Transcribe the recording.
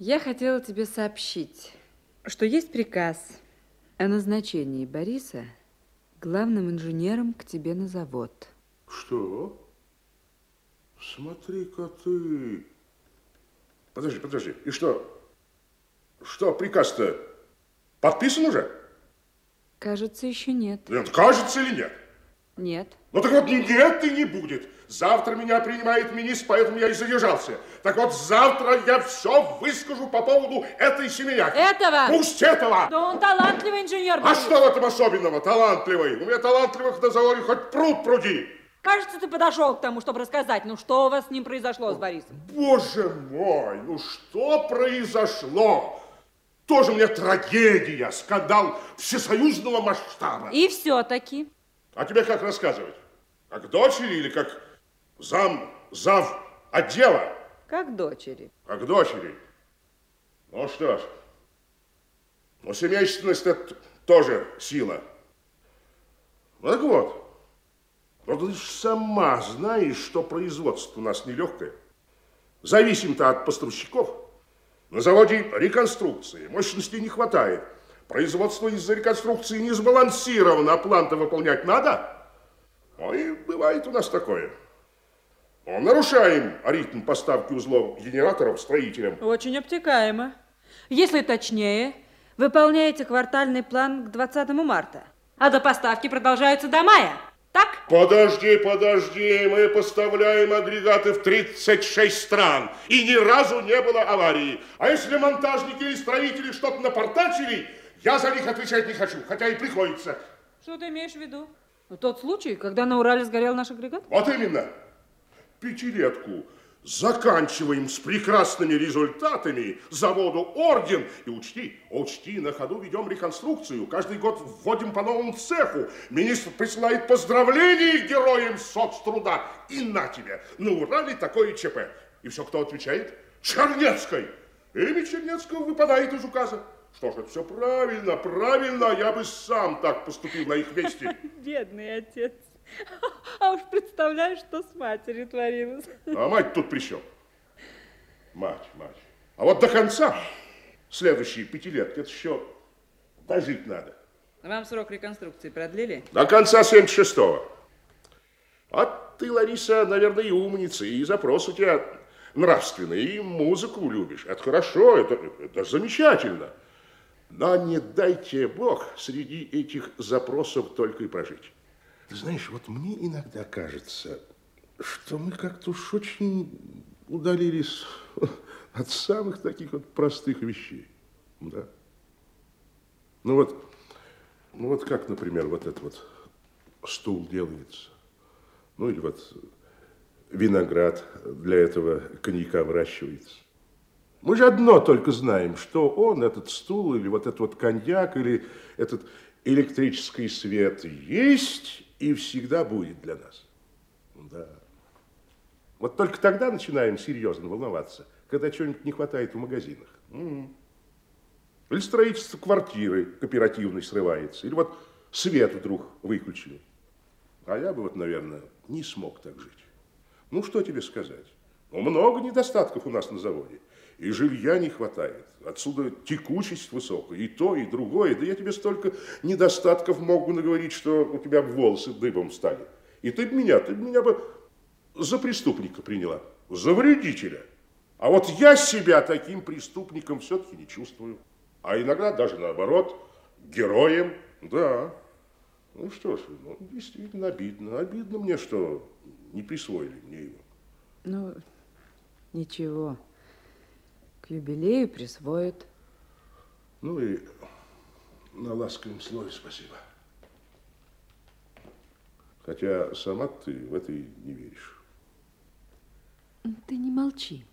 Я хотела тебе сообщить, что есть приказ о назначении Бориса главным инженером к тебе на завод. Что? Смотри-ка ты. Подожди, подожди. И что? Что, приказ-то подписан уже? Кажется, еще нет. Нет, кажется или нет? Нет. Ну так вот нет и не будет. Завтра меня принимает министр, поэтому я и задержался. Так вот, завтра я все выскажу по поводу этой семеняки. Этого? Пусть этого! Да он талантливый инженер. А Борис. что в этом особенного? Талантливый. У меня талантливых на заводе хоть пруд пруди. Кажется, ты подошел к тому, чтобы рассказать, ну что у вас с ним произошло с Борисом. Боже мой, ну что произошло? Тоже мне трагедия, скандал всесоюзного масштаба. И все-таки. А тебе как рассказывать? Как дочери или как зам, зав отдела? Как дочери. Как дочери. Ну что ж, ну семейственность это тоже сила. Ну так вот, вот ты сама знаешь, что производство у нас нелегкое. Зависим-то от поставщиков. На заводе реконструкции, мощности не хватает. Производство из-за реконструкции не сбалансировано, а план-то выполнять надо. Ну и бывает у нас такое. Ну, нарушаем ритм поставки узлов генераторов строителям. Очень обтекаемо. Если точнее, выполняете квартальный план к 20 марта, а до поставки продолжаются до мая. Так? Подожди, подожди, мы поставляем агрегаты в 36 стран, и ни разу не было аварии. А если монтажники или строители что-то напортачили, я за них отвечать не хочу, хотя и приходится. Что ты имеешь в виду? Тот случай, когда на Урале сгорел наш агрегат? Вот именно. Пятилетку заканчиваем с прекрасными результатами, заводу орден. И учти, учти, на ходу ведем реконструкцию. Каждый год вводим по новому цеху. Министр присылает поздравления героям соцтруда. И на тебе, на Урале такое ЧП. И все, кто отвечает? Чернецкой. Имя Чернецкого выпадает из указа. Что ж, это все правильно, правильно. Я бы сам так поступил на их месте. Бедный отец. Уж представляешь, что с матерью творилось. А мать тут при чем? Мать, мать. А вот до конца следующие пятилетки, это еще дожить надо. Вам срок реконструкции продлили? До конца 76-го. А ты, Лариса, наверное, и умница, и запрос у тебя нравственный, и музыку любишь. Это хорошо, это, это замечательно. Но не дайте Бог среди этих запросов только и прожить. Знаешь, вот мне иногда кажется, что мы как-то уж очень удалились от самых таких вот простых вещей. Да. Ну вот, ну вот как, например, вот этот вот стул делается. Ну или вот виноград для этого коньяка выращивается. Мы же одно только знаем, что он, этот стул, или вот этот вот коньяк, или этот электрический свет есть и всегда будет для нас. Да. Вот только тогда начинаем серьезно волноваться, когда чего-нибудь не хватает в магазинах. Или строительство квартиры кооперативной срывается, или вот свет вдруг выключили. А я бы вот, наверное, не смог так жить. Ну, что тебе сказать? Ну, много недостатков у нас на заводе. И жилья не хватает. Отсюда текучесть высокая. И то, и другое. Да я тебе столько недостатков могу наговорить, что у тебя волосы дыбом стали. И ты бы меня, ты бы меня бы за преступника приняла. За вредителя. А вот я себя таким преступником все-таки не чувствую. А иногда даже наоборот, героем. Да. Ну что ж, ну, действительно обидно. Обидно мне, что не присвоили мне его. Ну, ничего. К юбилею присвоят. Ну и на ласковом слове спасибо. Хотя сама ты в это и не веришь. Ты не молчи.